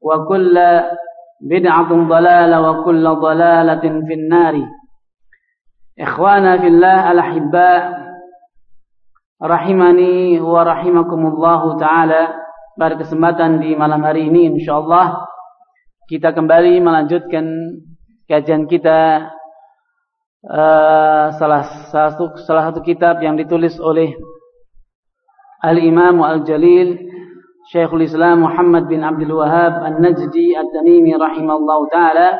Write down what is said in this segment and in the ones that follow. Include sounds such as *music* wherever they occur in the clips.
وكل بدعة ضلالة وكل ضلالة في النار إخوانا في الله الأحباء rahimani wa rahimakumullahu taala pada kesempatan di malam hari ini insyaallah kita kembali melanjutkan kajian kita uh, salah satu salah satu kitab yang ditulis oleh Al-Imam Al-Jalil Syekhul Islam Muhammad bin Abdul Wahab An-Najdi At-Tamimi rahimahullahu taala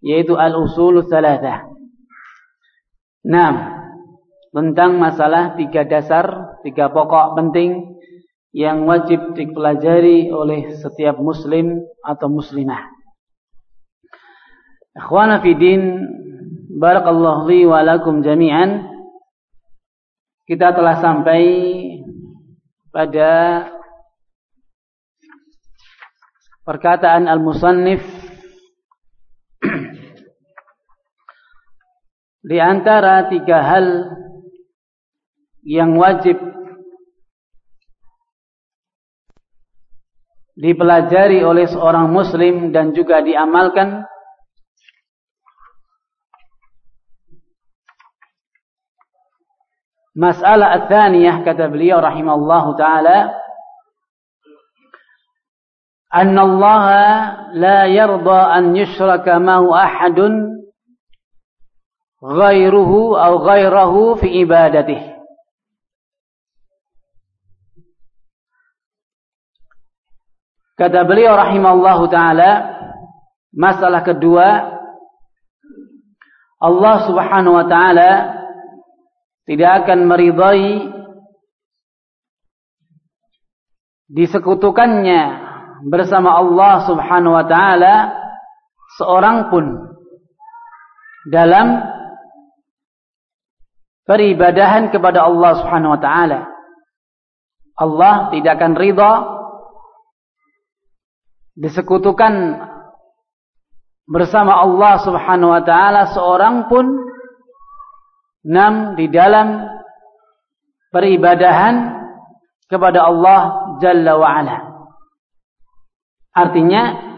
yaitu Al-Usul Tsalatsah. Naam tentang masalah tiga dasar, tiga pokok penting yang wajib dipelajari oleh setiap muslim atau muslimah. Ikhwana fi din, barakallahu li wa lakum jami'an. Kita telah sampai pada perkataan al-musannif *clears throat* di antara tiga hal yang wajib dipelajari oleh seorang muslim dan juga diamalkan Masalah ats-tsaniyah kata beliau rahimallahu taala أن الله لا يرضى أن يشرك معه أحد غيره أو غيره في عبادته Kata beliau rahimallahu taala, masalah kedua Allah Subhanahu wa taala tidak akan meridai disekutukannya bersama Allah Subhanahu wa taala seorang pun dalam peribadahan kepada Allah Subhanahu wa taala. Allah tidak akan ridha disekutukan bersama Allah Subhanahu wa taala seorang pun nam di dalam peribadahan kepada Allah Jalla wa ala. Artinya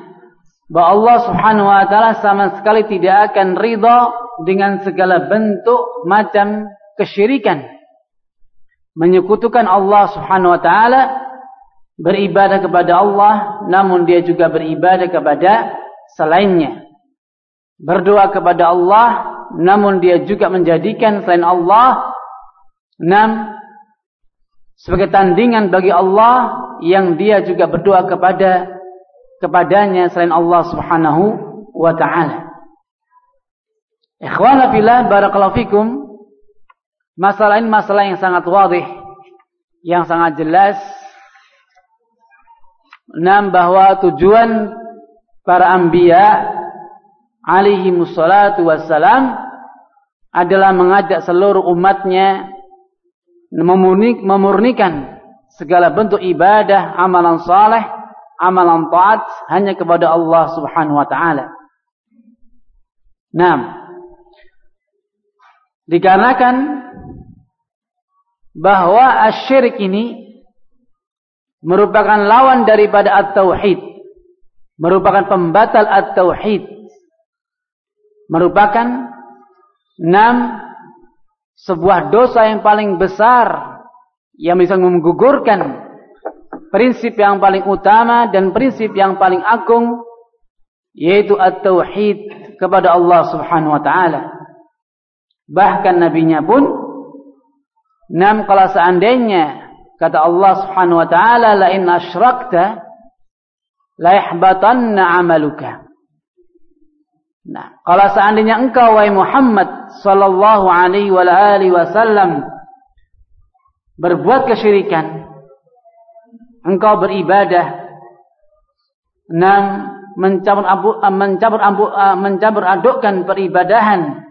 bahwa Allah Subhanahu wa taala sama sekali tidak akan ridha dengan segala bentuk macam kesyirikan. Menyekutukan Allah Subhanahu wa taala beribadah kepada Allah namun dia juga beribadah kepada selainnya berdoa kepada Allah namun dia juga menjadikan selain Allah enam sebagai tandingan bagi Allah yang dia juga berdoa kepada kepadanya selain Allah Subhanahu wa taala. Ikhwana fillah barakallahu fikum. Masalah ini masalah yang sangat wadih, yang sangat jelas Enam bahwa tujuan para anbiya alaihi musallatu wassalam adalah mengajak seluruh umatnya memurnikan segala bentuk ibadah, amalan saleh, amalan taat hanya kepada Allah Subhanahu wa taala. Nah, dikarenakan bahwa asyirik ini merupakan lawan daripada at-tauhid, merupakan pembatal at-tauhid, merupakan enam sebuah dosa yang paling besar yang bisa menggugurkan prinsip yang paling utama dan prinsip yang paling agung yaitu at-tauhid kepada Allah Subhanahu wa taala. Bahkan nabinya pun nam kalau seandainya kata Allah Subhanahu wa taala la in asyrakta la yahbatanna 'amaluka. Nah, kalau seandainya engkau wahai Muhammad sallallahu alaihi wa alihi wasallam berbuat kesyirikan, engkau beribadah, enam mencampur abu, uh, mencampur abu, uh, mencampur adukkan peribadahan.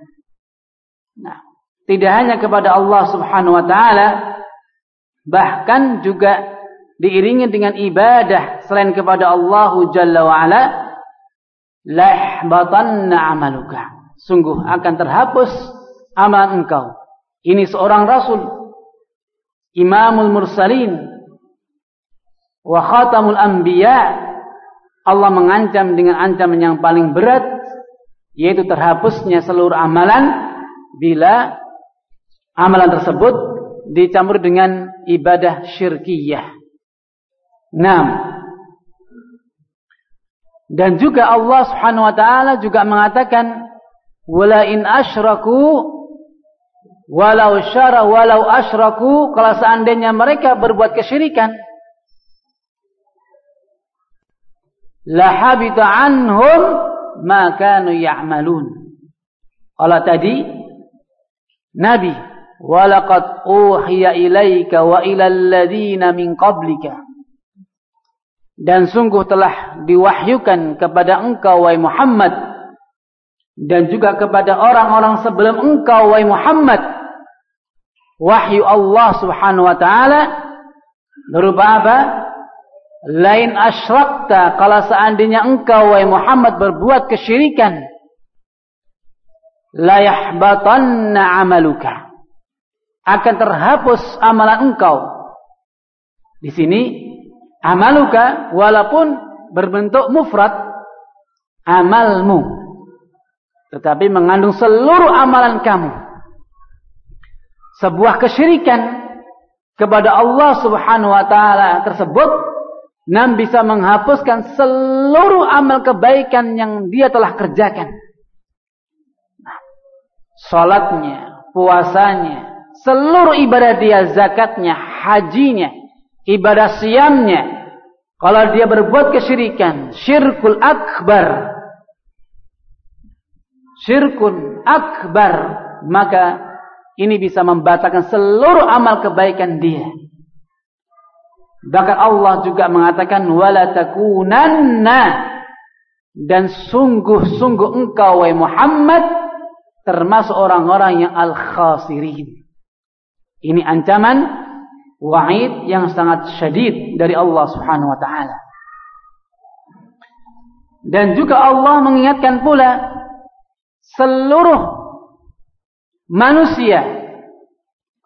Nah, tidak hanya kepada Allah Subhanahu wa taala bahkan juga diiringi dengan ibadah selain kepada Allah Jalla wa ala lahbatanna amaluka. Sungguh akan terhapus amalan engkau. Ini seorang rasul Imamul Mursalin wa khatamul anbiya Allah mengancam dengan ancaman yang paling berat yaitu terhapusnya seluruh amalan bila amalan tersebut dicampur dengan ibadah syirkiyah. 6. Dan juga Allah Subhanahu wa taala juga mengatakan wala in asyraku walau syara walau asyraku kalau seandainya mereka berbuat kesyirikan lahabita anhum ma kanu ya'malun. Kalau tadi Nabi walaqad uhiya ilaika wa ilal ladzina min qablika dan sungguh telah diwahyukan kepada engkau wahai Muhammad dan juga kepada orang-orang sebelum engkau wahai Muhammad wahyu Allah Subhanahu wa taala berupa apa? Lain asyrakta kalau seandainya engkau wahai Muhammad berbuat kesyirikan la amaluka. Akan terhapus amalan engkau. Di sini amaluka walaupun berbentuk mufrad amalmu. Tetapi mengandung seluruh amalan kamu. Sebuah kesyirikan kepada Allah Subhanahu wa taala tersebut Nam bisa menghapuskan seluruh amal kebaikan yang dia telah kerjakan. Nah, salatnya, puasanya, seluruh ibadah dia, zakatnya, hajinya, ibadah siamnya. Kalau dia berbuat kesyirikan, syirkul akbar. Syirkul akbar. Maka ini bisa membatalkan seluruh amal kebaikan dia. Bahkan Allah juga mengatakan wala takunanna dan sungguh-sungguh engkau wahai Muhammad termasuk orang-orang yang al-khasirin. Ini ancaman wa'id yang sangat syadid dari Allah Subhanahu wa taala. Dan juga Allah mengingatkan pula seluruh manusia.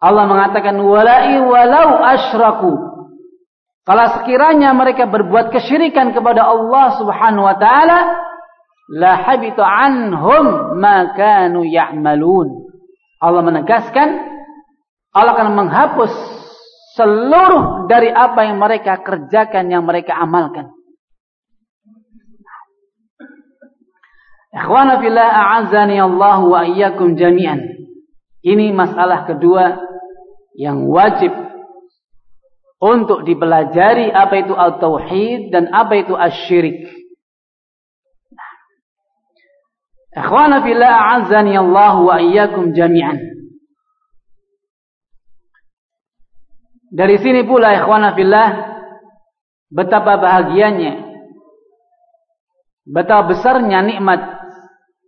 Allah mengatakan walai walau asyraku kalau sekiranya mereka berbuat kesyirikan kepada Allah Subhanahu wa taala, la habita anhum ma kanu ya'malun. Allah menegaskan Allah akan menghapus seluruh dari apa yang mereka kerjakan yang mereka amalkan. Ikhwana fillah a'azzani Allah wa iyyakum jami'an. Ini masalah kedua yang wajib untuk dipelajari apa itu al-tauhid dan apa itu asyirik. Ikhwana fillah a'azzani Allah wa iyyakum jami'an. Dari sini pula ikhwana fillah betapa bahagianya betapa besarnya nikmat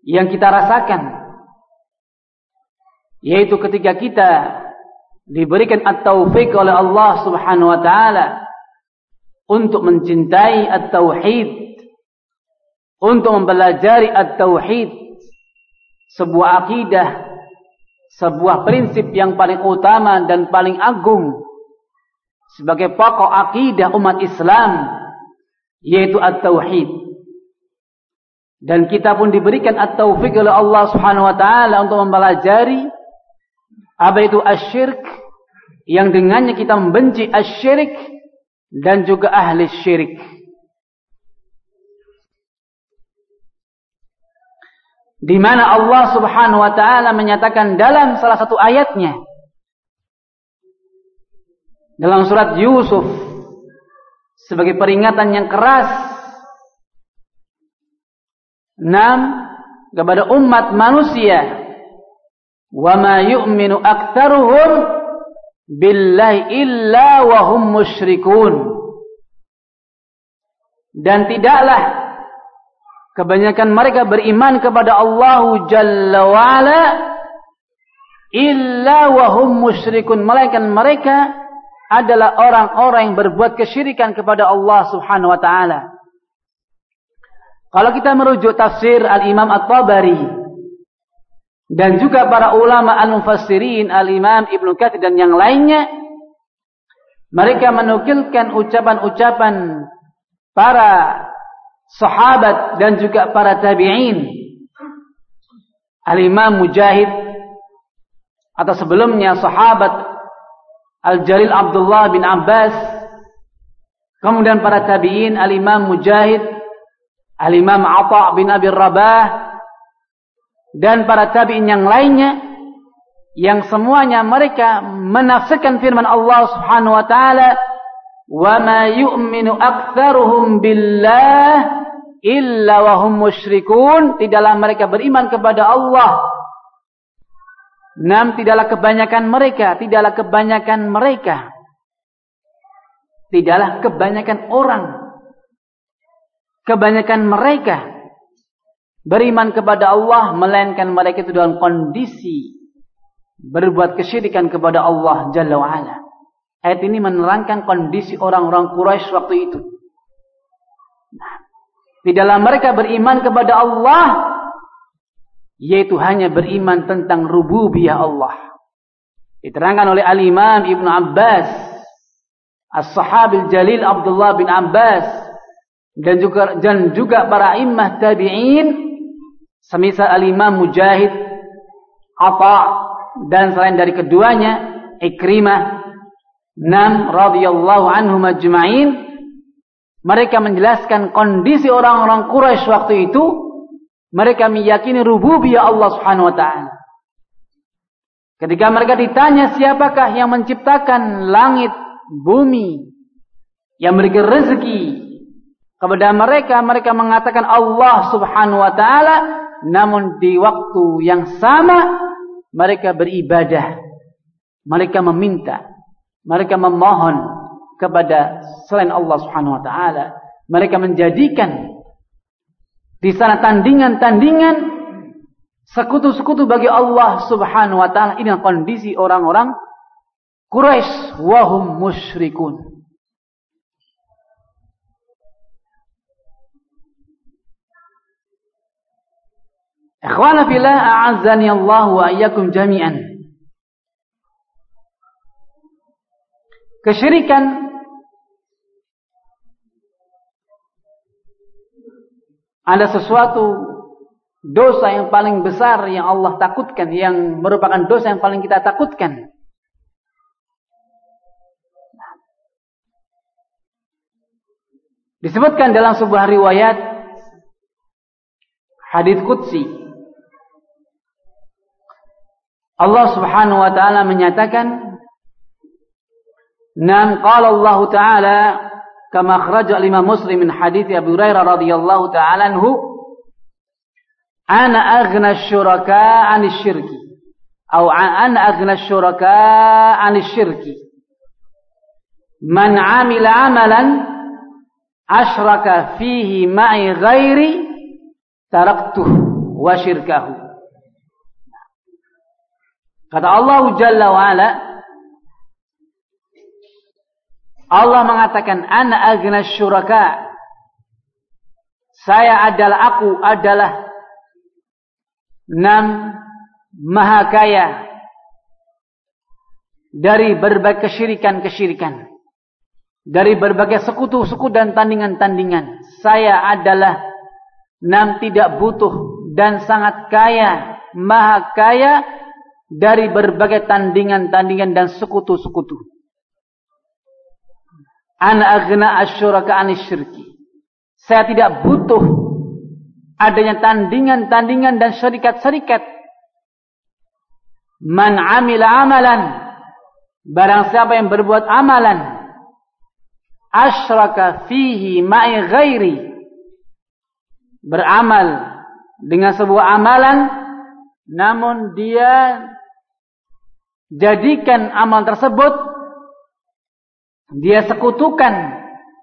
yang kita rasakan yaitu ketika kita diberikan at-taufik oleh Allah Subhanahu wa taala. Untuk mencintai at-tauhid. Untuk mempelajari at-tauhid. Sebuah akidah, sebuah prinsip yang paling utama dan paling agung. Sebagai pokok akidah umat Islam. Yaitu at-tauhid. Dan kita pun diberikan at-taufik oleh Allah Subhanahu wa taala untuk mempelajari apa itu asyirk yang dengannya kita membenci asyirik dan juga ahli syirik. Di mana Allah Subhanahu wa taala menyatakan dalam salah satu ayatnya dalam surat Yusuf sebagai peringatan yang keras enam kepada umat manusia yu'minu aktsaruhum billahi illa wa hum musyrikun dan tidaklah kebanyakan mereka beriman kepada Allah Jalla wa'ala illa wa hum musyrikun melainkan mereka adalah orang-orang yang berbuat kesyirikan kepada Allah Subhanahu wa taala. Kalau kita merujuk tafsir Al-Imam At-Tabari dan juga para ulama al-mufassirin Al-Imam Ibnu Katsir dan yang lainnya mereka menukilkan ucapan-ucapan para sahabat dan juga para tabi'in. Al-Imam Mujahid atau sebelumnya sahabat Al-Jalil Abdullah bin Abbas, kemudian para tabi'in Al-Imam Mujahid, Al-Imam Atha bin Abi Rabah, dan para tabi'in yang lainnya, yang semuanya mereka menafsirkan firman Allah Subhanahu wa taala, "Wa ma yu'minu aktsaruhum billah illa wa hum musyrikun." Tidaklah mereka beriman kepada Allah Nam tidaklah kebanyakan mereka, tidaklah kebanyakan mereka. Tidaklah kebanyakan orang. Kebanyakan mereka beriman kepada Allah melainkan mereka itu dalam kondisi berbuat kesyirikan kepada Allah Jalla wa ala. Ayat ini menerangkan kondisi orang-orang Quraisy waktu itu. Nah, tidaklah mereka beriman kepada Allah yaitu hanya beriman tentang rububiyah Allah. Diterangkan oleh Al-Imam Ibn Abbas, As-Sahabil Jalil Abdullah bin Abbas, dan juga dan juga para imam tabi'in, semisal Al-Imam Mujahid, Atha, dan selain dari keduanya, Ikrimah, Nam radhiyallahu anhu majma'in, mereka menjelaskan kondisi orang-orang Quraisy waktu itu mereka meyakini rububiyah Allah Subhanahu wa taala. Ketika mereka ditanya siapakah yang menciptakan langit, bumi, yang memberikan rezeki kepada mereka, mereka mengatakan Allah Subhanahu wa taala, namun di waktu yang sama mereka beribadah. Mereka meminta, mereka memohon kepada selain Allah Subhanahu wa taala. Mereka menjadikan di sana tandingan-tandingan sekutu-sekutu bagi Allah Subhanahu wa taala. Ini kondisi orang-orang Quraisy wahum musyrikun. Ikhwana fillah a'azzani wa iyyakum jami'an. Kesyirikan Ada sesuatu dosa yang paling besar yang Allah takutkan, yang merupakan dosa yang paling kita takutkan. Disebutkan dalam sebuah riwayat hadis qudsi Allah Subhanahu wa taala menyatakan Nam qala Allah taala kama akhraja Imam Muslim min hadits Abu Hurairah radhiyallahu ta'ala anhu ana aghna syuraka 'anil syirki atau ana aghna syuraka 'anil syirki. Man 'amila 'amalan asyraka fihi ma'i ghairi taraktuh wa syirkahu kata Allah Jalla wa ala Allah mengatakan ana agna syuraka. Saya adalah aku adalah Enam, maha kaya dari berbagai kesyirikan-kesyirikan. Dari berbagai sekutu-sekutu dan tandingan-tandingan. Saya adalah enam tidak butuh dan sangat kaya, maha kaya dari berbagai tandingan-tandingan dan sekutu-sekutu. Ana aghna asyuraka anisyirki. Saya tidak butuh adanya tandingan-tandingan dan syarikat-syarikat. Man amila amalan. Barang siapa yang berbuat amalan. Asyraka fihi ma'i ghairi. Beramal dengan sebuah amalan. Namun dia jadikan amal tersebut. Dia sekutukan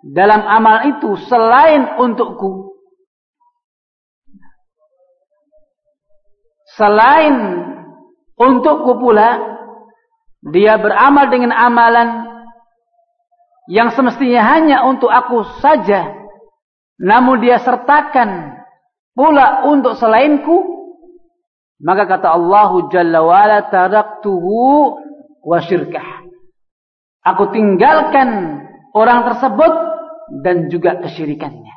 dalam amal itu selain untukku. Selain untukku pula, dia beramal dengan amalan yang semestinya hanya untuk aku saja. Namun dia sertakan pula untuk selainku. Maka kata Allah Jalla wa'ala taraktuhu wa syirkah. Aku tinggalkan orang tersebut dan juga kesyirikannya.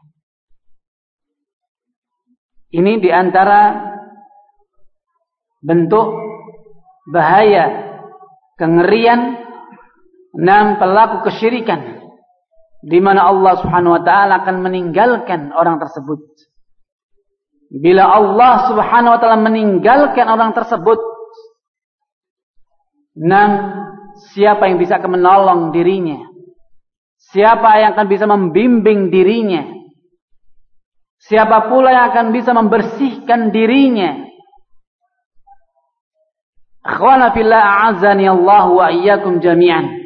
Ini di antara bentuk bahaya, kengerian enam pelaku kesyirikan di mana Allah Subhanahu wa taala akan meninggalkan orang tersebut. Bila Allah Subhanahu wa taala meninggalkan orang tersebut, enam siapa yang bisa menolong dirinya? Siapa yang akan bisa membimbing dirinya? Siapa pula yang akan bisa membersihkan dirinya? Akhwana fillah a'azani Allah wa iyyakum jami'an.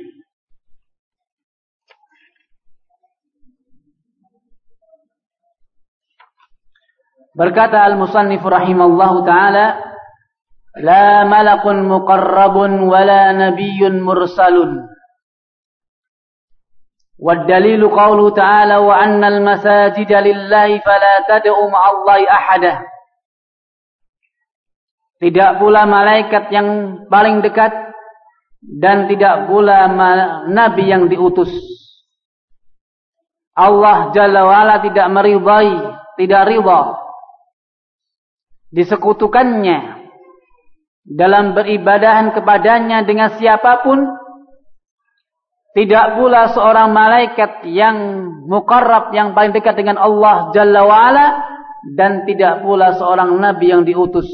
Berkata al-musannif rahimallahu taala, "La malakun muqarrabun wala nabiyyun mursalun." والدليل قوله تعالى وأن المساجد لله فلا تدعوا مع الله أحدا tidak pula malaikat yang paling dekat dan tidak pula nabi yang diutus Allah Jalla wa'ala tidak meridai tidak ridha disekutukannya dalam beribadahan kepadanya dengan siapa pun tidak pula seorang malaikat yang mukarrab yang paling dekat dengan Allah Jalla wa'ala. Dan tidak pula seorang nabi yang diutus.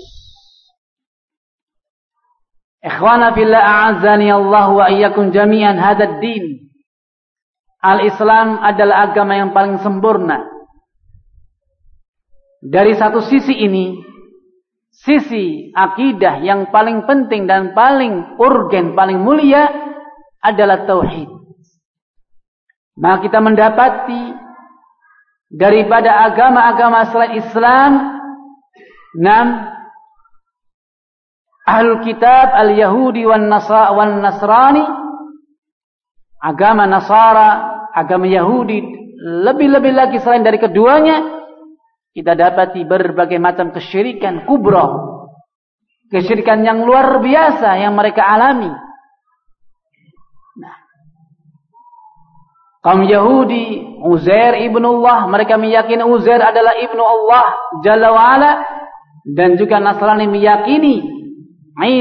Ikhwana fillah a'azani Allah wa iyyakum jami'an hadad din. Al-Islam adalah agama yang paling sempurna. Dari satu sisi ini, sisi akidah yang paling penting dan paling urgen, paling mulia adalah tauhid. Maka kita mendapati daripada agama-agama selain Islam, enam Ahlul Kitab Al-Yahudi wan Nasrani, agama Nasara, agama Yahudi, lebih-lebih lagi selain dari keduanya, kita dapati berbagai macam kesyirikan kubro. Kesyirikan yang luar biasa yang mereka alami. Kaum Yahudi, Uzair ibnu Allah, mereka meyakini Uzair adalah ibnu Allah Jalla wa'ala. Dan juga Nasrani meyakini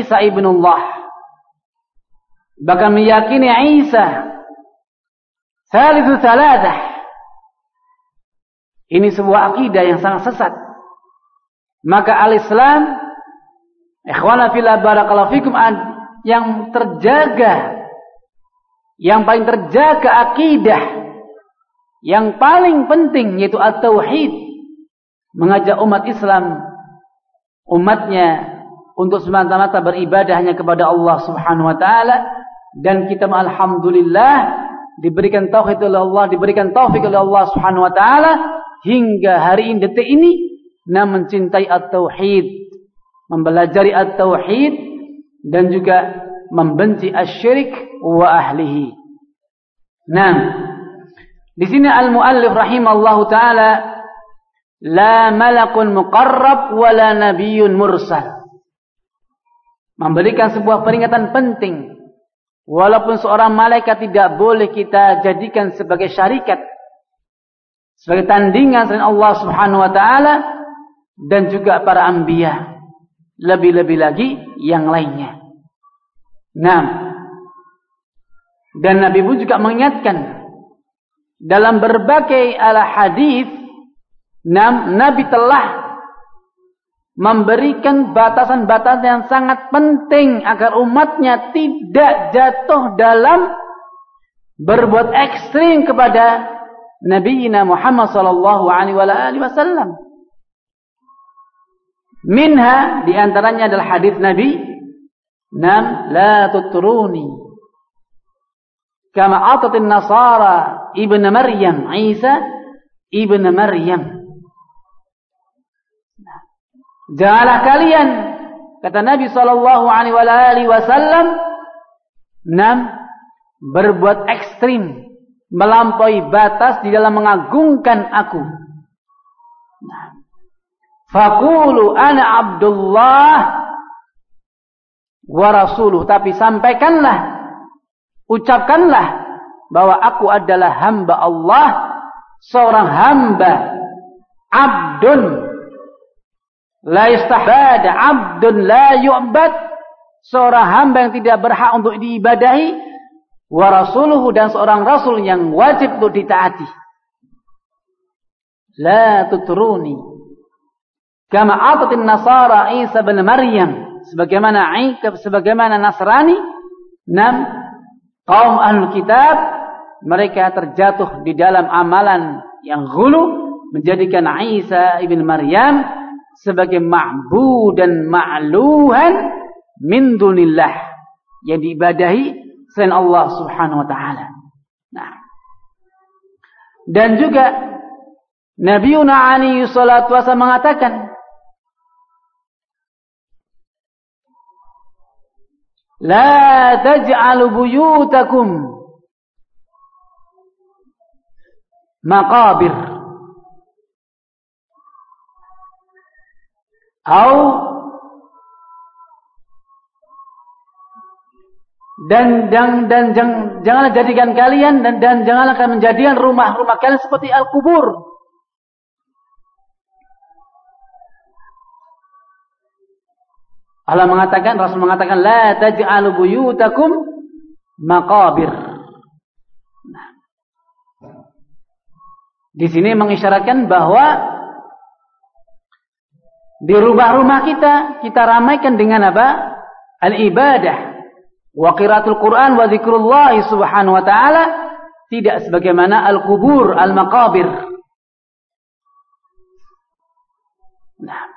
Isa ibnu Allah. Bahkan meyakini Isa Salisu Saladah. Ini sebuah akidah yang sangat sesat. Maka al-Islam, ikhwana fillah barakallahu fikum, yang terjaga yang paling terjaga akidah yang paling penting yaitu at-tauhid mengajak umat Islam umatnya untuk semata-mata beribadah hanya kepada Allah Subhanahu wa taala dan kita alhamdulillah diberikan tauhid oleh Allah diberikan taufik oleh Allah Subhanahu wa taala hingga hari ini detik ini nam mencintai at-tauhid mempelajari at-tauhid dan juga membenci asyirik wa ahlihi. Nah, di sini al-muallif rahimallahu taala la malakun muqarrab wala nabiyyun mursal. Memberikan sebuah peringatan penting. Walaupun seorang malaikat tidak boleh kita jadikan sebagai syarikat. Sebagai tandingan selain Allah subhanahu wa ta'ala. Dan juga para anbiya. Lebih-lebih lagi yang lainnya. Nah. Dan Nabi pun juga mengingatkan. Dalam berbagai ala hadis Nabi telah memberikan batasan-batasan yang sangat penting agar umatnya tidak jatuh dalam berbuat ekstrim kepada Nabi Muhammad sallallahu alaihi wasallam. Minha di antaranya adalah hadis Nabi, "Nam la tutruni." Kama atatin Nasara ibn Maryam, Isa ibn Maryam. Janganlah kalian kata Nabi sallallahu alaihi wasallam enam berbuat ekstrim melampaui batas di dalam mengagungkan aku. Nah. Fakulu ana Abdullah wa rasuluh tapi sampaikanlah ucapkanlah bahwa aku adalah hamba Allah seorang hamba abdun La istahbad abdun la yu'bad. Seorang hamba yang tidak berhak untuk diibadahi. Wa rasuluhu dan seorang rasul yang wajib untuk ditaati. La tutruni. Kama atatin nasara Isa bin Maryam. Sebagaimana Isa, sebagaimana Nasrani. Nam. Kaum ahlul kitab. Mereka terjatuh di dalam amalan yang gulu. Menjadikan Isa ibn Maryam sebagai ma'bu dan ma'luhan min dunillah yang diibadahi selain Allah Subhanahu wa taala. Nah. Dan juga Nabi alaihi salatu wasallam mengatakan La taj'alu buyutakum maqabir Au dan dan dan jang, janganlah jadikan kalian dan dan janganlah kalian menjadikan rumah-rumah kalian seperti al-kubur. Allah mengatakan Rasul mengatakan la taj'alu buyutakum maqabir. Nah. Di sini mengisyaratkan bahwa di rumah-rumah kita, kita ramaikan dengan apa? Al-ibadah. Wa qiraatul Quran wa zikrullah subhanahu wa ta'ala tidak sebagaimana al-kubur, al-maqabir. Nah.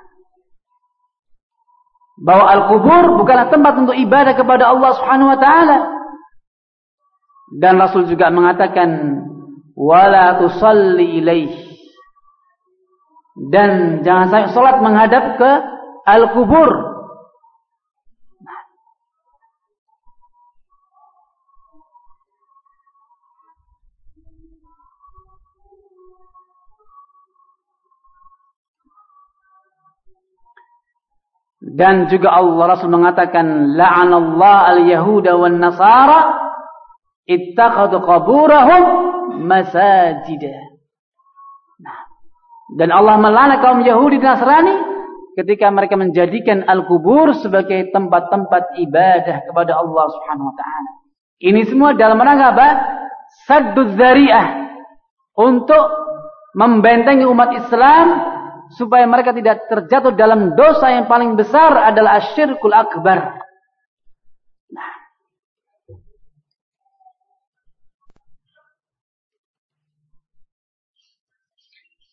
Bahwa al-kubur bukanlah tempat untuk ibadah kepada Allah subhanahu wa ta'ala. Dan Rasul juga mengatakan, Wala tusalli ilaih. Dan jangan sampai sholat menghadap ke al-kubur. Dan juga Allah Rasul mengatakan la'anallah al-yahuda wan nasara ittakhadhu qaburahum masajidah. Dan Allah melana kaum Yahudi dan Nasrani ketika mereka menjadikan al-kubur sebagai tempat-tempat ibadah kepada Allah Subhanahu wa taala. Ini semua dalam rangka apa? Sadduz zari'ah untuk membentengi umat Islam supaya mereka tidak terjatuh dalam dosa yang paling besar adalah asyirkul akbar.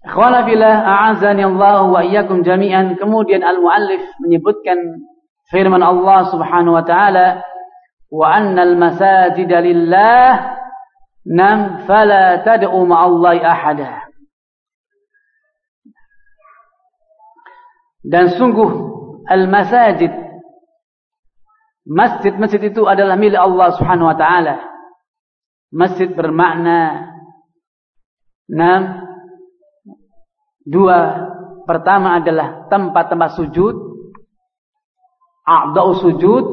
Ikhwana fillah a'azani Allah wa iyyakum jami'an. Kemudian al-muallif menyebutkan firman Allah Subhanahu wa taala wa annal masajida lillah nam fala tad'u ma'allahi ahada. Dan sungguh al-masajid masjid-masjid itu adalah milik Allah Subhanahu wa taala. Masjid bermakna nam Dua, pertama adalah tempat-tempat sujud. A'da'u sujud.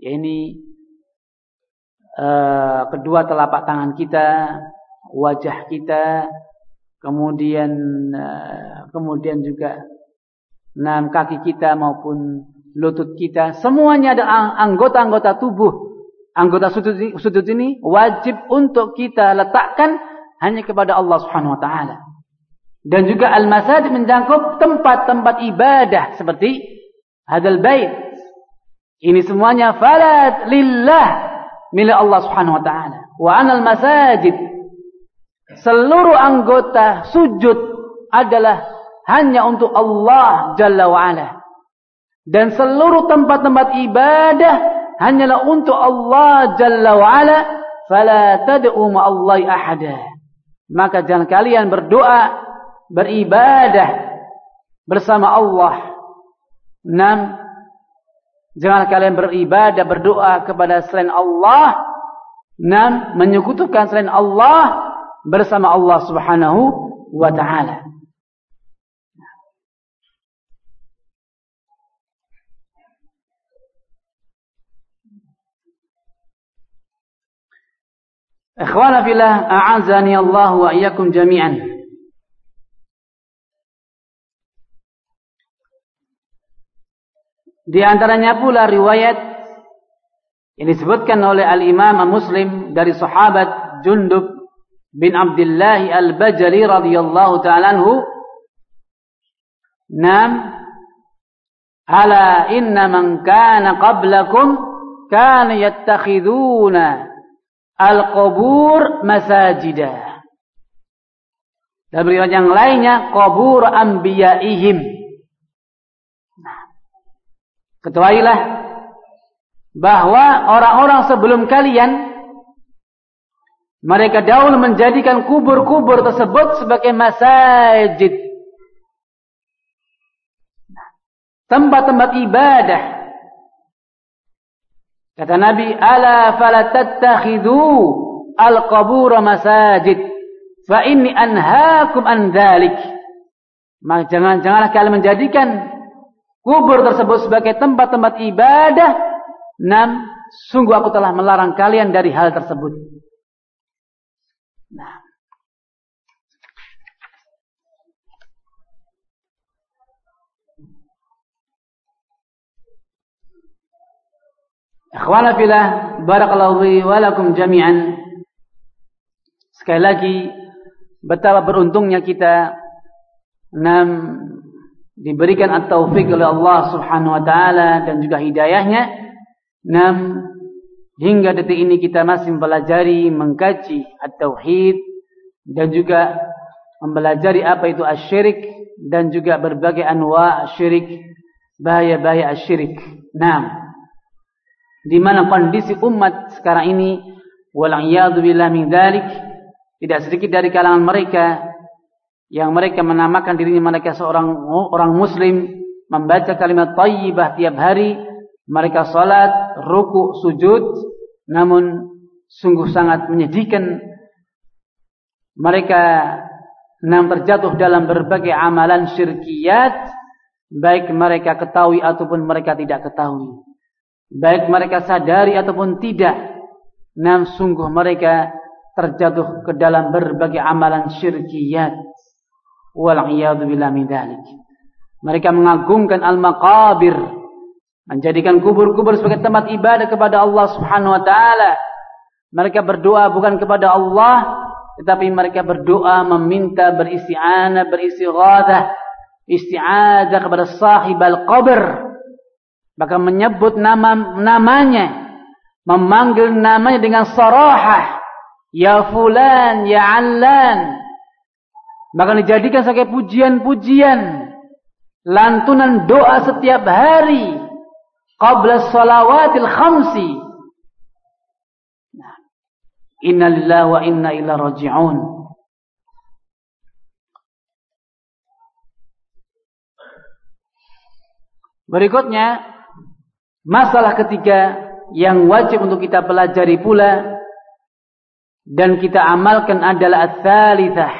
Ya ini uh, kedua telapak tangan kita, wajah kita, kemudian uh, kemudian juga enam kaki kita maupun lutut kita, semuanya ada anggota-anggota tubuh. Anggota sujud, sujud ini wajib untuk kita letakkan hanya kepada Allah Subhanahu wa taala. Dan juga al-masajid menjangkau tempat-tempat ibadah seperti hadal bait. Ini semuanya falat lillah milik Allah Subhanahu wa taala. Wa anal masajid seluruh anggota sujud adalah hanya untuk Allah Jalla wa ala. Dan seluruh tempat-tempat ibadah hanyalah untuk Allah Jalla wa'ala. Fala tad'u ma'allahi ahada. Maka jangan kalian berdoa, beribadah bersama Allah. Enam. Jangan kalian beribadah, berdoa kepada selain Allah. Enam. Menyekutukan selain Allah bersama Allah subhanahu wa ta'ala. Ikhwana fillah, a'azani Allah wa iyyakum jami'an. Di antaranya pula riwayat yang disebutkan oleh Al-Imam Muslim dari sahabat Jundub bin Abdullah Al-Bajali radhiyallahu ta'ala anhu. Nam ala inna man kana qablakum kana yattakhiduna al-qubur masajidah. Dan riwayat yang lainnya kubur anbiya'ihim. Nah, ketahuilah bahwa orang-orang sebelum kalian mereka dahulu menjadikan kubur-kubur tersebut sebagai masajid. Nah, tempat-tempat ibadah Kata Nabi, "Ala falatattakhidhu al-qabur masajid, fa inni anhaakum an dzalik." Maka jangan janganlah kalian menjadikan kubur tersebut sebagai tempat-tempat ibadah. Nam, sungguh aku telah melarang kalian dari hal tersebut. Nah, Akhwana fillah, barakallahu fi wa jami'an. Sekali lagi betapa beruntungnya kita enam diberikan at-taufik oleh Allah Subhanahu wa taala dan juga hidayahnya. Enam hingga detik ini kita masih mempelajari, mengkaji at-tauhid dan juga mempelajari apa itu asyirik dan juga berbagai anwa syirik, bahaya-bahaya asyirik. Naam di mana kondisi umat sekarang ini wal'iyadu billah min dzalik tidak sedikit dari kalangan mereka yang mereka menamakan dirinya mereka seorang orang muslim membaca kalimat thayyibah tiap hari mereka salat ruku sujud namun sungguh sangat menyedihkan mereka nam terjatuh dalam berbagai amalan syirkiyat baik mereka ketahui ataupun mereka tidak ketahui baik mereka sadari ataupun tidak nam sungguh mereka terjatuh ke dalam berbagai amalan syirkiyat. Wal billah mereka mengagungkan al maqabir menjadikan kubur-kubur sebagai tempat ibadah kepada Allah Subhanahu wa taala. Mereka berdoa bukan kepada Allah tetapi mereka berdoa meminta beristi'anah beristighatsah isti'adzah kepada sahib al-qabr maka menyebut nama namanya. Memanggil namanya dengan sarahah ya fulan ya allan. Maka dijadikan sebagai pujian-pujian. Lantunan doa setiap hari. Qabla salawatil khamsi. Nah, inna lillahi wa inna ilaihi raji'un. Berikutnya Masalah ketiga yang wajib untuk kita pelajari pula dan kita amalkan adalah ats-tsalitsah.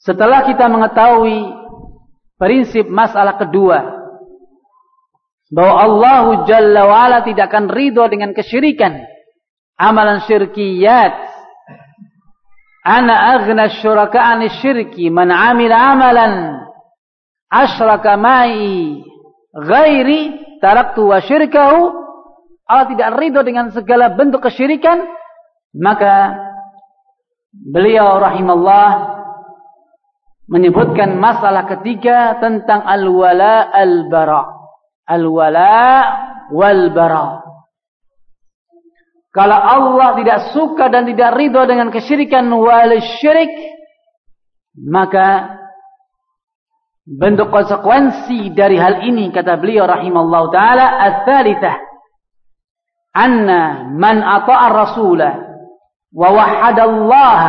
Setelah kita mengetahui prinsip masalah kedua bahwa Allah Jalla wa'ala tidak akan ridho dengan kesyirikan amalan syirkiyat ana aghna syuraka an syirki man amila amalan asyraka ma'i ghairi taraktu wa syirkahu. Allah tidak ridho dengan segala bentuk kesyirikan. Maka beliau rahimallah menyebutkan masalah ketiga tentang al-wala al-bara. Al-wala wal-bara. Kalau Allah tidak suka dan tidak ridho dengan kesyirikan wal syirik maka bentuk konsekuensi dari hal ini kata beliau rahimallahu taala ats-tsalitsah anna man ata'a rasulah wa wahhada Allah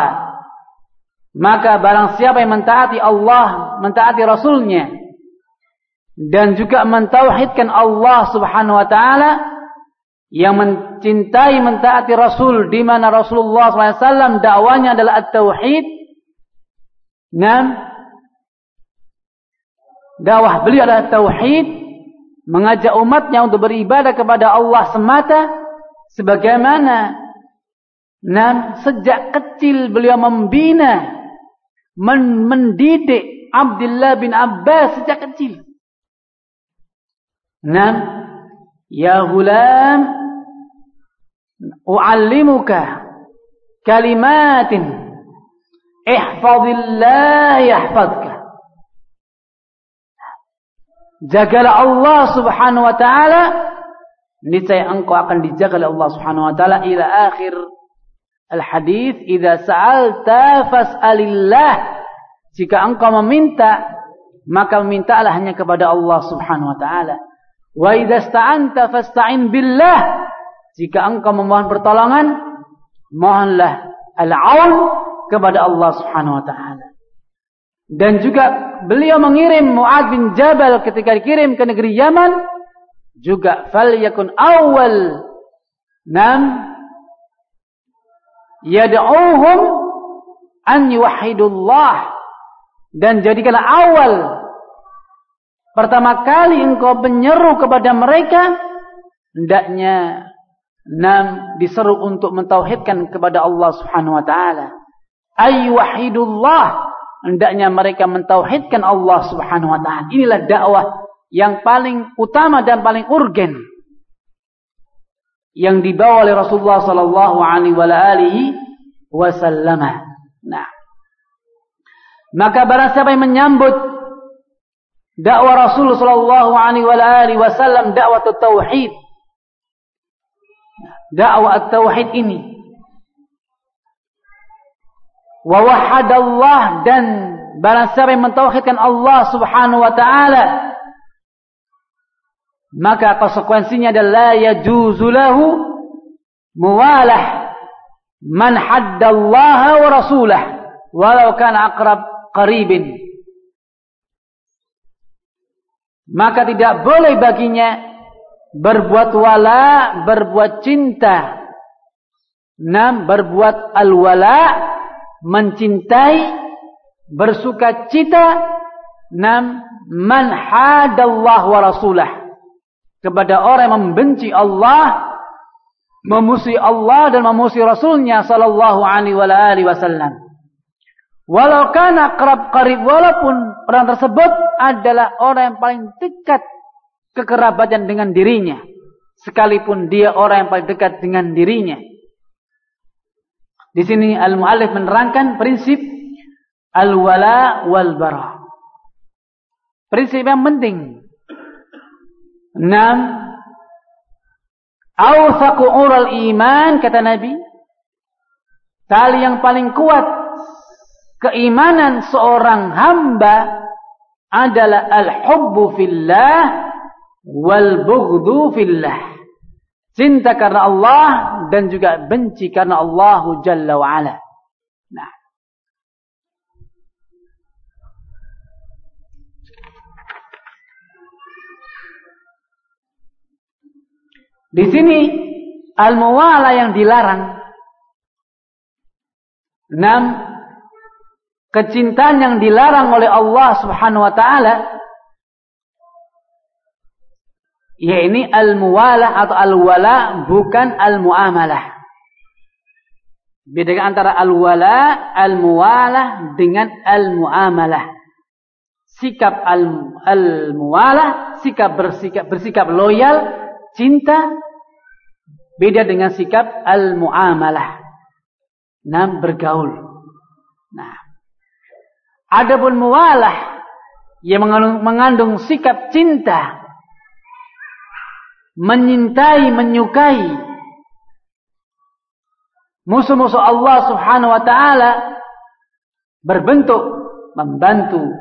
maka barang siapa yang mentaati Allah mentaati rasulnya dan juga mentauhidkan Allah Subhanahu wa taala yang mencintai mentaati Rasul di mana Rasulullah SAW dakwanya adalah at-tauhid. Nah, dakwah beliau adalah tauhid mengajak umatnya untuk beribadah kepada Allah semata sebagaimana nah sejak kecil beliau membina men mendidik Abdullah bin Abbas sejak kecil. Nah ya gulam uallimuka kalimatin ihfazillah yahfazka Jagalah Allah subhanahu wa ta'ala. Niscaya engkau akan dijaga oleh Allah subhanahu wa ta'ala. Ila akhir al-hadith. Iza sa'alta fas'alillah. Jika engkau meminta. Maka memintalah hanya kepada Allah subhanahu wa ta'ala. Wa iza sta'anta fasta'in billah. Jika engkau memohon pertolongan. Mohonlah al-aun kepada Allah subhanahu wa ta'ala. Dan juga beliau mengirim Mu'ad bin Jabal ketika dikirim ke negeri Yaman. Juga fal yakun awal. Nam. Yada'uhum an yuwahidullah. Dan jadikanlah awal. Pertama kali engkau menyeru kepada mereka. Hendaknya. Nam diseru untuk mentauhidkan kepada Allah subhanahu wa ta'ala. Ayyuhidullah hendaknya mereka mentauhidkan Allah Subhanahu wa taala. Inilah dakwah yang paling utama dan paling urgen yang dibawa oleh Rasulullah sallallahu alaihi wasallam. Nah. Maka barang siapa yang menyambut dakwah Rasul sallallahu alaihi wasallam dakwah tauhid dakwah tauhid ini wa wahadallah dan barang siapa yang mentauhidkan Allah Subhanahu wa taala maka konsekuensinya adalah yajuzu lahu muwalah man haddallaha wa rasulah walau kana aqrab qaribin. Maka tidak boleh baginya berbuat wala berbuat cinta nam berbuat al-wala mencintai, bersuka cita, nam man hadallah wa rasulah kepada orang yang membenci Allah, memusuhi Allah dan memusuhi Rasulnya sallallahu alaihi wasallam. Walau kana kerap karib walaupun orang tersebut adalah orang yang paling dekat kekerabatan dengan dirinya, sekalipun dia orang yang paling dekat dengan dirinya. Di sini al-muallif menerangkan prinsip al-wala wal bara. Prinsip yang penting. Enam. Awthaqu ural iman kata Nabi. Tali yang paling kuat keimanan seorang hamba adalah al-hubbu fillah wal bughdhu fillah. Cinta karena Allah dan juga benci karena Allah Jalla wa'ala. Nah. Di sini al-muwala yang dilarang. Enam kecintaan yang dilarang oleh Allah Subhanahu wa taala ya ini al-muwalah atau al-wala bukan al-muamalah. Bedakan antara al-wala, al-muwalah dengan al-muamalah. Sikap al-muwalah, sikap bersikap bersikap loyal, cinta beda dengan sikap al-muamalah. Nah, bergaul. Nah, adapun muwalah yang mengandung, mengandung sikap cinta, menyintai, menyukai musuh-musuh Allah Subhanahu wa taala berbentuk membantu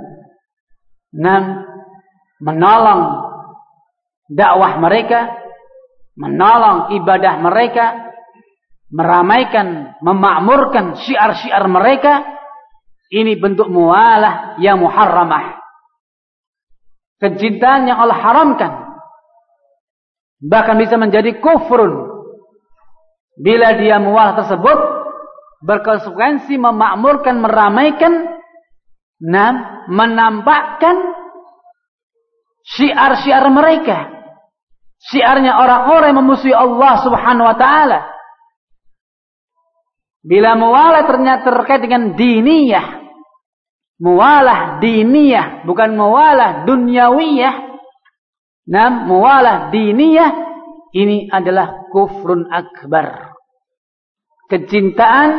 dan menolong dakwah mereka, menolong ibadah mereka, meramaikan, memakmurkan syiar-syiar mereka, ini bentuk mualah yang muharramah. Kecintaan yang Allah haramkan. Bahkan bisa menjadi kufrun. Bila dia mualah tersebut berkonsekuensi memakmurkan, meramaikan, dan menampakkan syiar-syiar mereka. Syiarnya orang-orang yang memusuhi Allah subhanahu wa ta'ala. Bila mualah ternyata terkait dengan diniyah. Mualah diniyah. Bukan mualah dunyawiyah. Nah, mualah diniyah. Ini adalah kufrun akbar. Kecintaan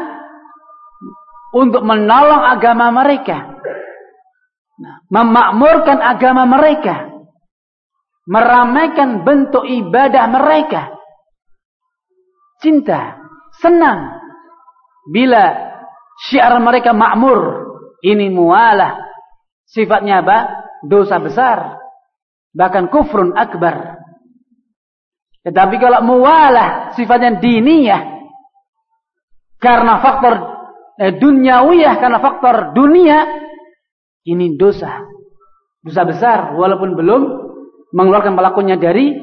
untuk menolong agama mereka. Nah, memakmurkan agama mereka meramaikan bentuk ibadah mereka. Cinta, senang. Bila syiar mereka makmur, ini mualah. Sifatnya apa? Dosa besar. Bahkan kufrun akbar. Tetapi kalau mualah sifatnya diniyah. Karena faktor eh, duniawiyah, karena faktor dunia. Ini dosa. Dosa besar. Walaupun belum mengeluarkan pelakunya dari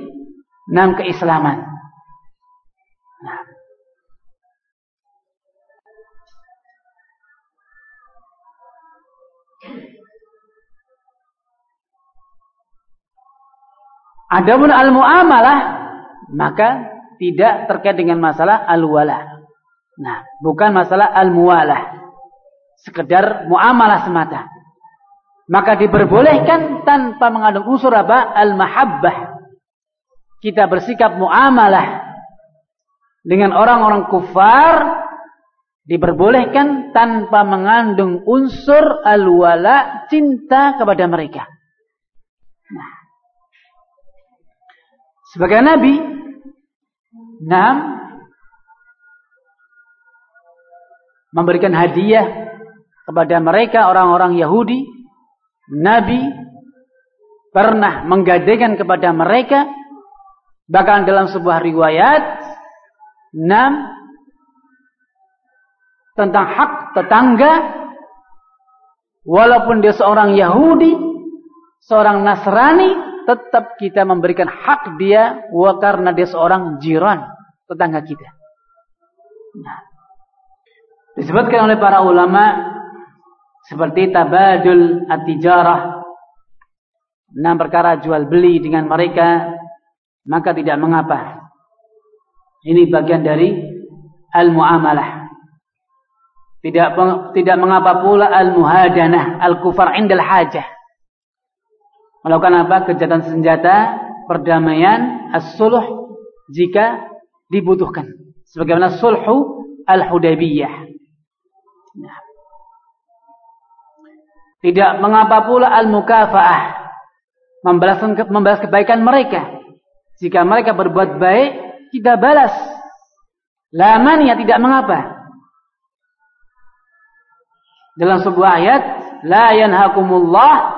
enam keislaman. Adapun al-muamalah maka tidak terkait dengan masalah al-wala. Nah, bukan masalah al-muwalah. Sekedar muamalah semata maka diperbolehkan tanpa mengandung unsur apa? Al-mahabbah. Kita bersikap muamalah dengan orang-orang kufar diperbolehkan tanpa mengandung unsur al-wala cinta kepada mereka. Nah. Sebagai nabi, enam memberikan hadiah kepada mereka orang-orang Yahudi. Nabi pernah menggadaikan kepada mereka. Bahkan dalam sebuah riwayat enam tentang hak tetangga. Walaupun dia seorang Yahudi seorang Nasrani tetap kita memberikan hak dia wa karena dia seorang jiran tetangga kita. Nah, disebutkan oleh para ulama seperti tabadul at-tijarah. Enam perkara jual beli dengan mereka maka tidak mengapa. Ini bagian dari al-muamalah. Tidak tidak mengapa pula al-muhadanah al-kufar indal hajah melakukan apa kejahatan senjata perdamaian as-sulh jika dibutuhkan sebagaimana sulhu al-hudaybiyah nah tidak mengapa pula al-mukafaah. Membalas, membalas kebaikan mereka. Jika mereka berbuat baik, kita balas. Lamanya tidak mengapa. Dalam sebuah ayat, La yanhakumullah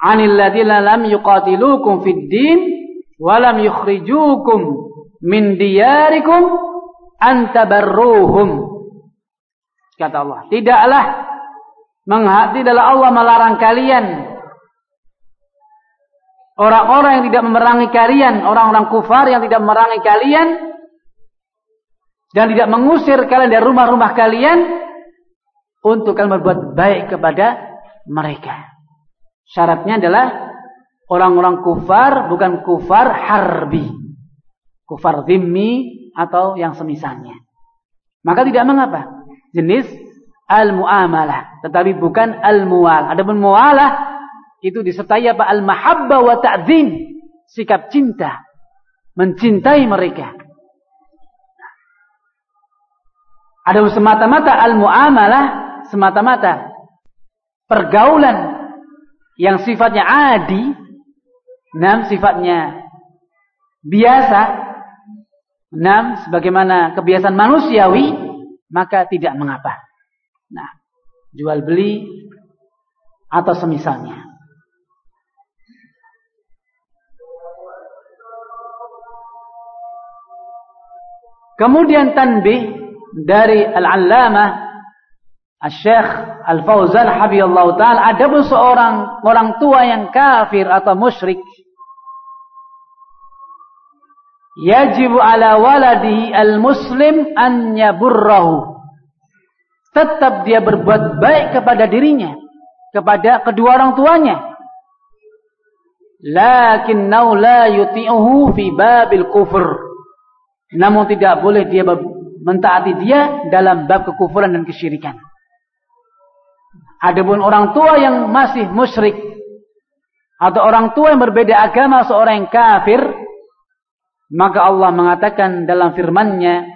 anil ladina lam yuqatilukum fid din wa lam yukhrijukum min diyarikum antabarruhum. Kata Allah, tidaklah tidaklah Allah melarang kalian orang-orang yang tidak memerangi kalian, orang-orang kufar yang tidak memerangi kalian dan tidak mengusir kalian dari rumah-rumah kalian untuk kalian berbuat baik kepada mereka. Syaratnya adalah orang-orang kufar bukan kufar harbi. Kufar zimmi atau yang semisalnya. Maka tidak mengapa. Jenis al-muamalah. Tetapi bukan al-muwal. Adapun mualah itu disertai apa? Al-mahabba wa ta'zim. Sikap cinta. Mencintai mereka. Ada semata-mata al-muamalah. Semata-mata. Pergaulan yang sifatnya adi, enam sifatnya biasa, enam sebagaimana kebiasaan manusiawi, maka tidak mengapa. Nah, jual beli atau semisalnya. Kemudian tanbih dari Al-Allamah Syekh Al-Fauzan Habibullah Ta'ala ada pun seorang orang tua yang kafir atau musyrik. Yajibu ala waladihi al-muslim an yaburrahu. Tetap dia berbuat baik kepada dirinya Kepada kedua orang tuanya. Lakinnau la yuti'uhu fi babil kufur. Namun tidak boleh dia mentaati dia dalam bab kekufuran dan kesyirikan Adapun orang tua yang masih musyrik atau orang tua yang berbeda agama seorang yang kafir, maka Allah mengatakan dalam firman-Nya,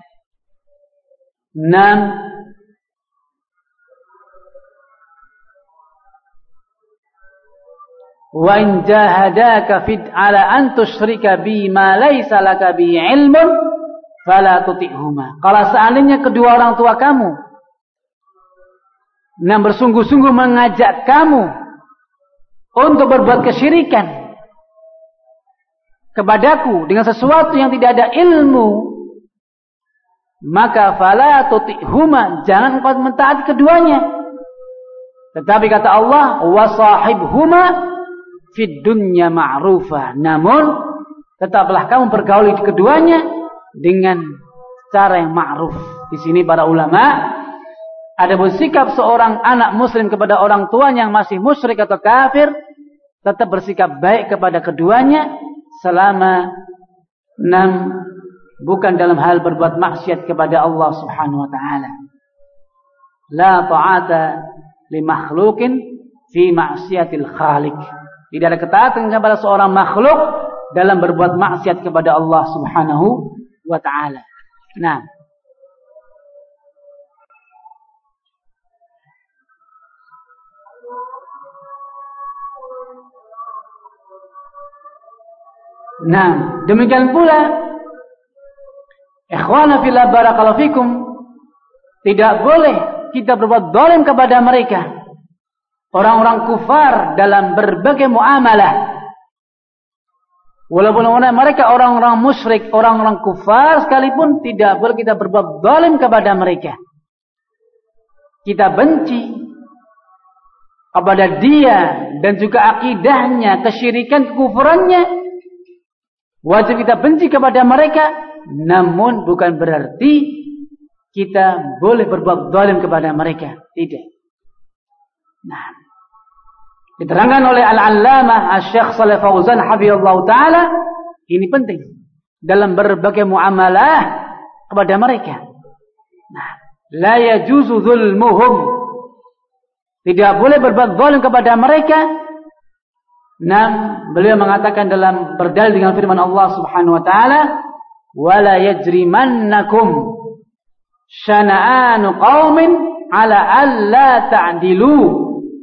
"Nam wa in jahadaka fid ala an tusyrika bi ma laysa laka bi ilmun fala tuti'huma." Kalau seandainya kedua orang tua kamu yang bersungguh-sungguh mengajak kamu untuk berbuat kesyirikan kepadaku dengan sesuatu yang tidak ada ilmu maka fala tuti'huma jangan kau mentaati keduanya. Tetapi kata Allah wasahibhuma fid dunya ma'rufa. Namun tetaplah kamu bergaul keduanya dengan cara yang ma'ruf. Di sini para ulama ada bersikap seorang anak muslim kepada orang tuanya yang masih musyrik atau kafir. Tetap bersikap baik kepada keduanya. Selama enam bukan dalam hal berbuat maksiat kepada Allah subhanahu wa ta'ala. La ta'ata li makhlukin fi maksiatil khalik. Tidak ada ketaatan kepada seorang makhluk dalam berbuat maksiat kepada Allah subhanahu wa ta'ala. Nah. Nah, demikian pula ikhwana fillah barakallahu fikum tidak boleh kita berbuat zalim kepada mereka. Orang-orang kufar dalam berbagai muamalah. Walaupun mereka orang-orang musyrik, orang-orang kufar sekalipun tidak boleh kita berbuat zalim kepada mereka. Kita benci kepada dia dan juga akidahnya, kesyirikan, kekufurannya Wajib kita benci kepada mereka. Namun bukan berarti kita boleh berbuat zalim kepada mereka. Tidak. Nah. Diterangkan oleh Al-Allamah Al-Syeikh Salih Fauzan Habibullah Ta'ala. Ini penting. Dalam berbagai muamalah kepada mereka. Nah. La yajuzu zulmuhum. Tidak boleh berbuat zalim kepada mereka Nam, beliau mengatakan dalam berdalil dengan firman Allah Subhanahu wa taala, "Wala yajrimannakum syana'anu qaumin ala alla ta'dilu,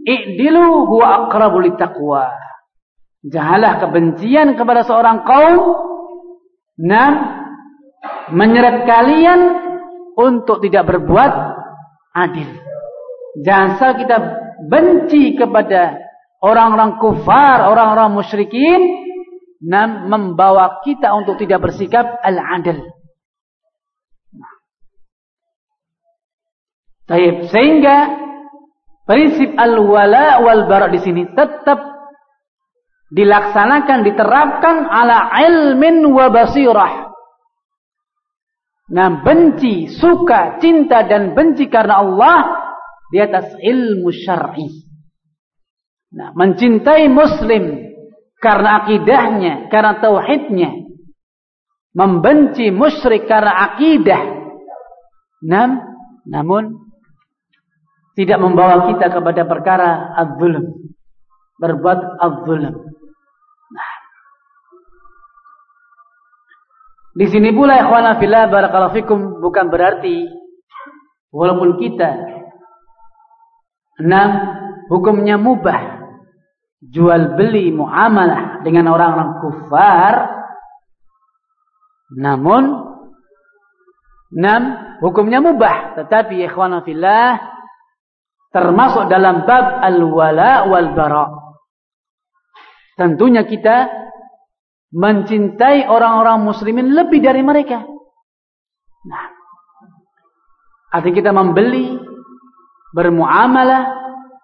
i'dilu huwa aqrabu littaqwa." Janganlah kebencian kepada seorang kaum nam menyeret kalian untuk tidak berbuat adil. Jangan kita benci kepada orang-orang kufar, orang-orang musyrikin dan membawa kita untuk tidak bersikap al-adil. Taib. Sehingga prinsip al-wala wal bara di sini tetap dilaksanakan, diterapkan ala ilmin wa basirah. Nah, benci, suka, cinta dan benci karena Allah di atas ilmu syar'i. Nah, mencintai muslim karena akidahnya, karena tauhidnya. Membenci musyrik karena akidah. Nam, namun tidak membawa kita kepada perkara az-zulm. Berbuat az-zulm. Nah. Di sini pula ikhwana fillah barakallahu fikum bukan berarti walaupun kita Enam, hukumnya mubah. Jual beli muamalah dengan orang-orang kufar. Namun, enam, hukumnya mubah. Tetapi, ikhwan fillah, termasuk dalam bab al-wala wal-bara. Tentunya kita mencintai orang-orang muslimin lebih dari mereka. Nah, artinya kita membeli bermuamalah,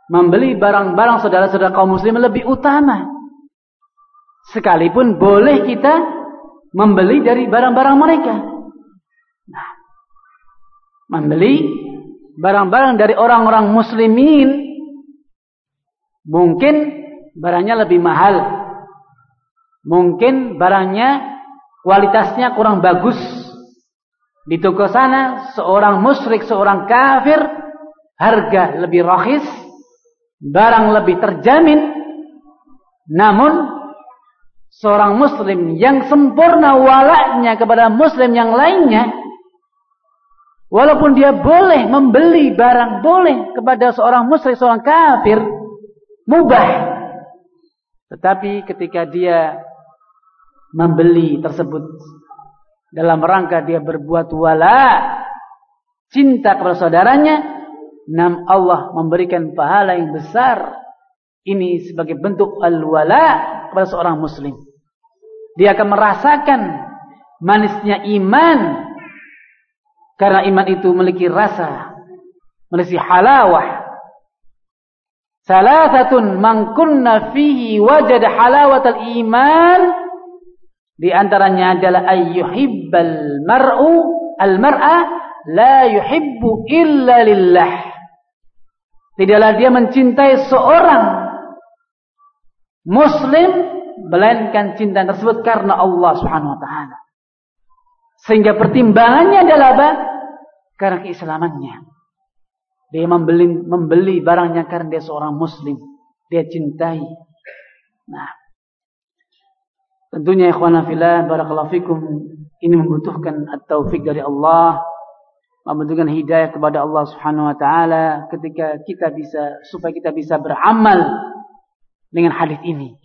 membeli barang-barang saudara-saudara kaum muslim lebih utama. Sekalipun boleh kita membeli dari barang-barang mereka. Nah, membeli barang-barang dari orang-orang muslimin mungkin barangnya lebih mahal. Mungkin barangnya kualitasnya kurang bagus. Di toko sana seorang musyrik, seorang kafir harga lebih rohis, barang lebih terjamin, namun seorang muslim yang sempurna walaknya kepada muslim yang lainnya, walaupun dia boleh membeli barang boleh kepada seorang muslim, seorang kafir, mubah. Tetapi ketika dia membeli tersebut dalam rangka dia berbuat wala, cinta kepada saudaranya, Nam Allah memberikan pahala yang besar. Ini sebagai bentuk al-wala kepada seorang muslim. Dia akan merasakan manisnya iman. Karena iman itu memiliki rasa. Memiliki halawah. Salasatun man kunna fihi wajad halawatal iman. Di antaranya adalah ayyuhibbal mar'u al-mar'a la yuhibbu illa lillah. Tidaklah dia mencintai seorang muslim melainkan cinta tersebut karena Allah Subhanahu wa taala. Sehingga pertimbangannya adalah apa? Karena keislamannya. Dia membeli membeli barangnya karena dia seorang muslim. Dia cintai. Nah, tentunya ikhwan fillah barakallahu ini membutuhkan at-taufik dari Allah membutuhkan hidayah kepada Allah Subhanahu wa taala ketika kita bisa supaya kita bisa beramal dengan hadis ini.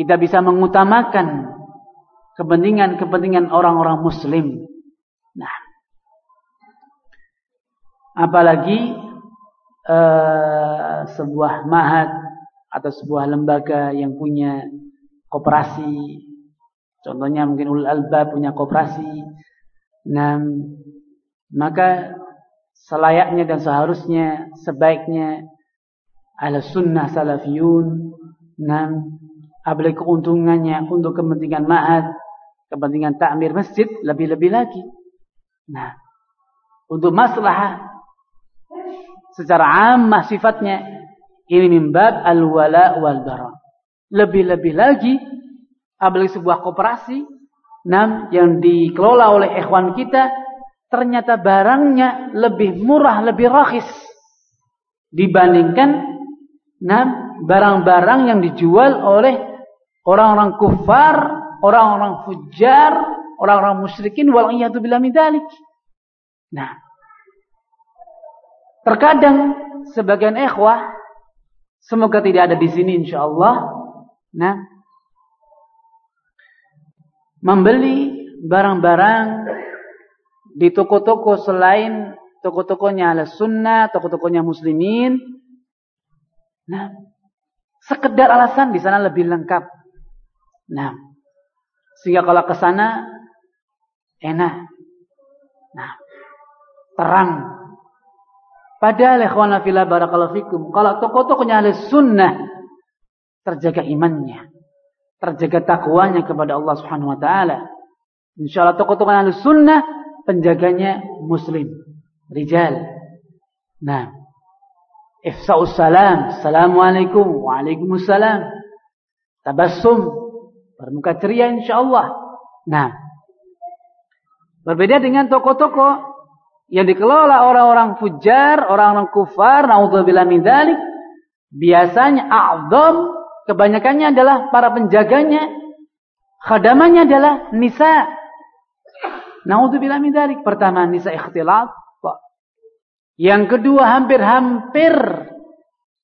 Kita bisa mengutamakan kepentingan-kepentingan orang-orang muslim. Nah, apalagi uh, sebuah mahat atau sebuah lembaga yang punya koperasi contohnya mungkin ulul albab punya koperasi nah maka selayaknya dan seharusnya sebaiknya ala sunnah salafiyun nam apalagi keuntungannya untuk kepentingan ma'ad kepentingan takmir masjid lebih-lebih lagi. Nah untuk masalah secara ammah sifatnya ini mimbab al-wala wal bara. Lebih-lebih lagi apalagi sebuah koperasi nam yang dikelola oleh ikhwan kita ternyata barangnya lebih murah, lebih rahis dibandingkan barang-barang yang dijual oleh orang-orang kufar, orang-orang fujar, orang-orang musyrikin wal iyadu billah min Nah, terkadang sebagian ikhwah semoga tidak ada di sini insyaallah nah membeli barang-barang di toko-toko selain toko-tokonya ala sunnah, toko-tokonya muslimin. Nah, sekedar alasan di sana lebih lengkap. Nah, sehingga kalau ke sana enak. Nah, terang. Padahal ikhwana fillah barakallahu fikum, kalau toko-tokonya ala sunnah terjaga imannya, terjaga takwanya kepada Allah Subhanahu wa taala. Insyaallah toko-tokonya ala sunnah penjaganya muslim, rijal. Nah, Ifsa'us salam. Assalamualaikum. Waalaikumsalam. Tabassum. Bermuka ceria insyaAllah. Nah. Berbeda dengan toko-toko yang dikelola orang-orang fujar, orang-orang kufar, naudzubillah min dzalik. Biasanya a'dham kebanyakannya adalah para penjaganya, khadamannya adalah nisa. Naudzubillah min dzalik. Pertama nisa ikhtilat, yang kedua hampir-hampir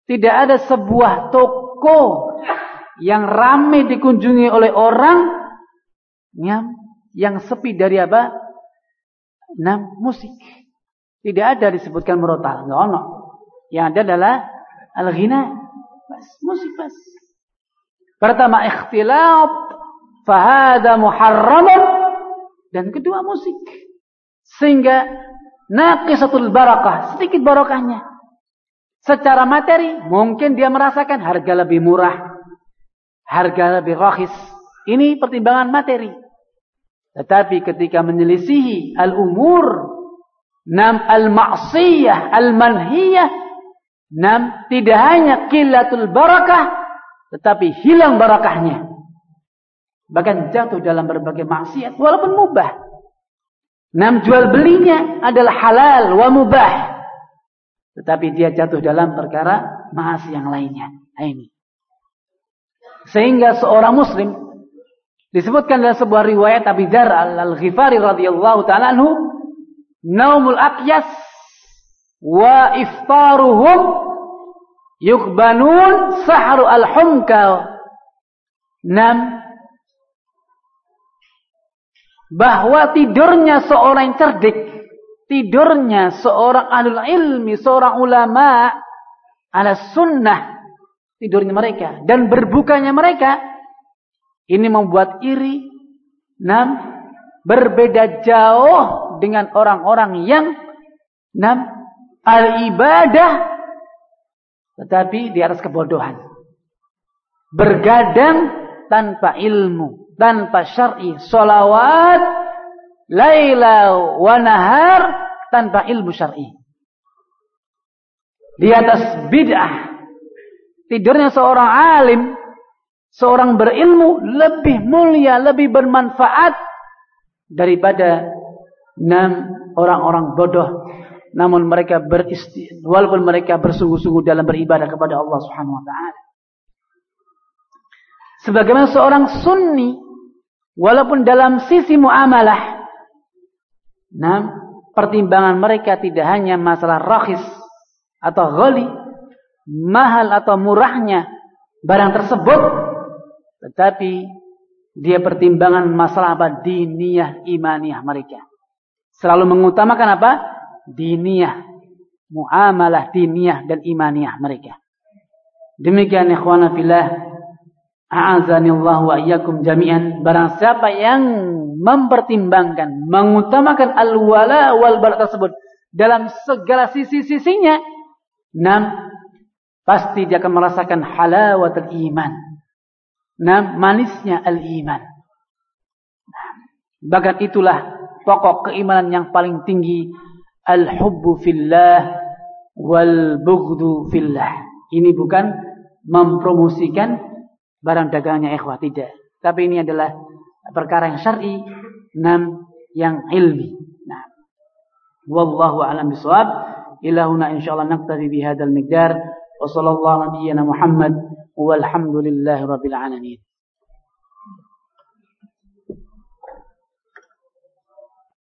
tidak ada sebuah toko yang ramai dikunjungi oleh orang yang, yang sepi dari apa? Nah, musik. Tidak ada disebutkan merotal, enggak ono. Yang ada adalah al-ghina. Bas, musik bas. Pertama ikhtilat fahada muharramun dan kedua musik. Sehingga naqisatul barakah, sedikit barokahnya. Secara materi mungkin dia merasakan harga lebih murah, harga lebih rahis. Ini pertimbangan materi. Tetapi ketika menyelisihi al-umur, nam al-ma'siyah, al-manhiyah, nam tidak hanya kilatul barakah, tetapi hilang barakahnya. Bahkan jatuh dalam berbagai maksiat walaupun mubah. Nam jual belinya adalah halal wa mubah. Tetapi dia jatuh dalam perkara maas yang lainnya. Nah, ini. Sehingga seorang muslim disebutkan dalam sebuah riwayat Abi Dzar Al-Ghifari radhiyallahu taala anhu, naumul aqyas wa iftaruhum yukbanun sahru al-humka. Nam bahwa tidurnya seorang yang cerdik, tidurnya seorang ahlul ilmi, seorang ulama ala sunnah tidurnya mereka dan berbukanya mereka ini membuat iri nam berbeda jauh dengan orang-orang yang nam al ibadah tetapi di atas kebodohan bergadang tanpa ilmu tanpa syar'i solawat laila wa nahar tanpa ilmu syar'i. Di atas bid'ah tidurnya seorang alim seorang berilmu lebih mulia lebih bermanfaat daripada enam orang-orang bodoh. Namun mereka beristi walaupun mereka bersungguh-sungguh dalam beribadah kepada Allah Subhanahu wa taala. Sebagaimana seorang sunni Walaupun dalam sisi muamalah. Nah, pertimbangan mereka tidak hanya masalah rohis atau ghali. Mahal atau murahnya barang tersebut. Tetapi dia pertimbangan masalah apa? Diniyah, imaniyah mereka. Selalu mengutamakan apa? Diniyah. Muamalah, diniyah dan imaniyah mereka. Demikian ikhwana fillah A'azanillahu wa iyyakum jami'an. Barang siapa yang mempertimbangkan, mengutamakan al-wala wal bara tersebut dalam segala sisi-sisinya, enam pasti dia akan merasakan halawatul iman. Enam manisnya al-iman. Bahkan itulah pokok keimanan yang paling tinggi al-hubbu fillah wal bughdu fillah. Ini bukan mempromosikan barang dagangnya ikhwah tidak. Tapi ini adalah perkara yang syar'i, nam yang ilmi. Nah. Wallahu a'lam bishawab. Ila huna insyaallah naqtadi bi hadzal miqdar wa sallallahu nabiyyana Muhammad walhamdulillahi rabbil alamin.